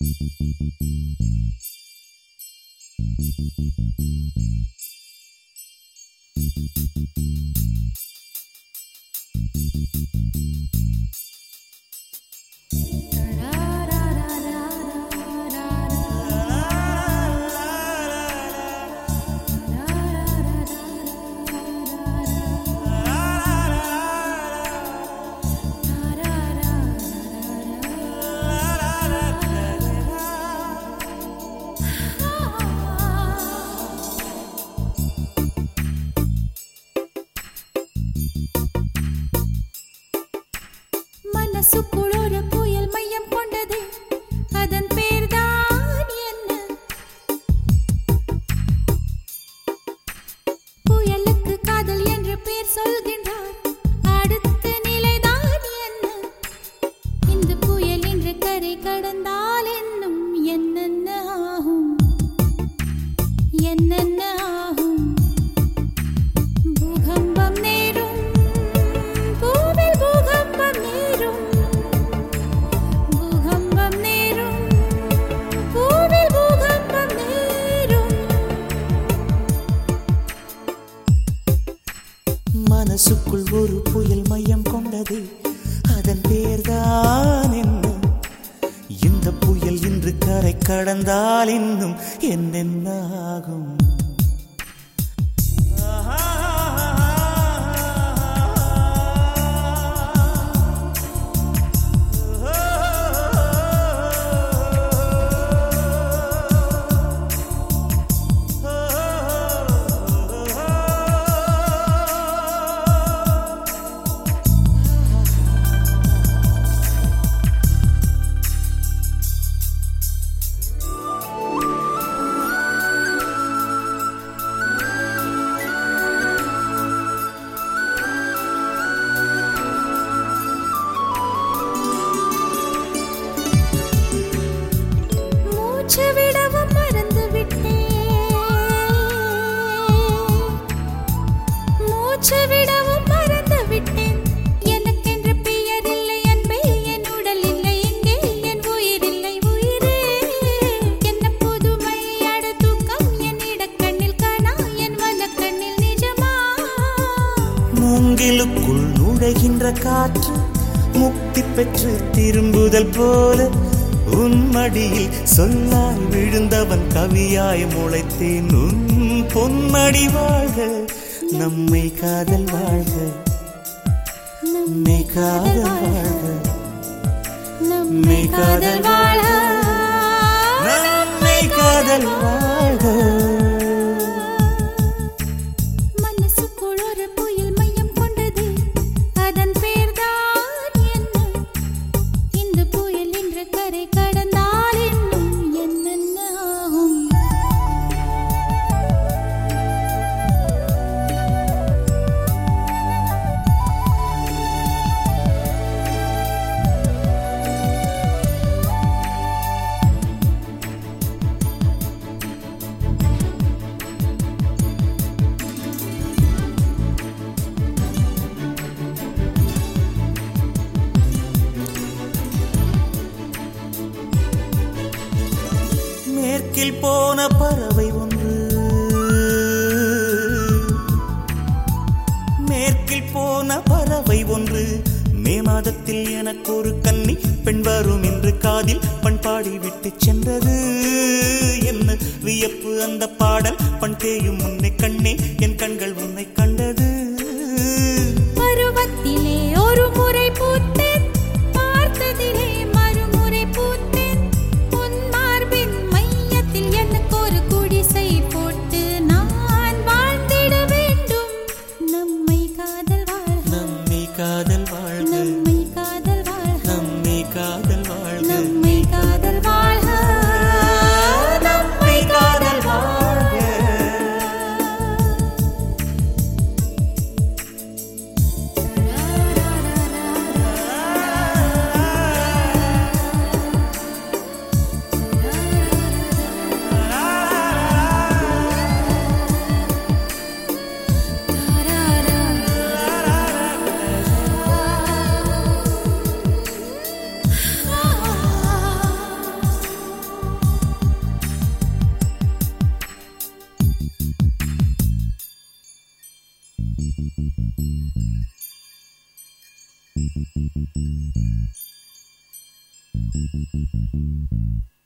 மனசுக்குள் ஒரு புயல் கடந்தால் இன்னும் என்னென்னாகும்? மூச்சு விடவும் மறந்து விட்டேன் மூச்சு விடவும் மறந்து விட்டேன் எனக்கென்று பெயர் இல்லை அன்பே என் உடல் இல்லை எங்கே என் உயிர் இல்லை உயிரே. என்ன புதுமை அட தூக்கம் என் இடக்கண்ணில் காணா என் வலக்கண்ணில் நிஜமா? மூங்கிலுக்குள் நுழைகின்ற காற்று முக்தி பெற்று திரும்புதல் போல உன்மடியில் மடியில் விழுந்தவன் கவியாய் முளைத்தேன். உன் பொன்மடி வாழ்க நம்மை காதல் வாழ்க. நம்மை காதல் வாழ்க. நம்மை காதல் வாழ நம்மை காதல் வாழ்க. மனசுக்குள் ஒரு போன பறவை ஒன்று. மேற்கில் போன பறவை ஒன்று. மே மாதத்தில் எனக்கு ஒரு கன்னி பெண் வரும் என்று காதில் பண்பாடி விட்டு சென்றது. என்ன வியப்பு அந்த பாடல் பண் தேயும் முன் Thank you.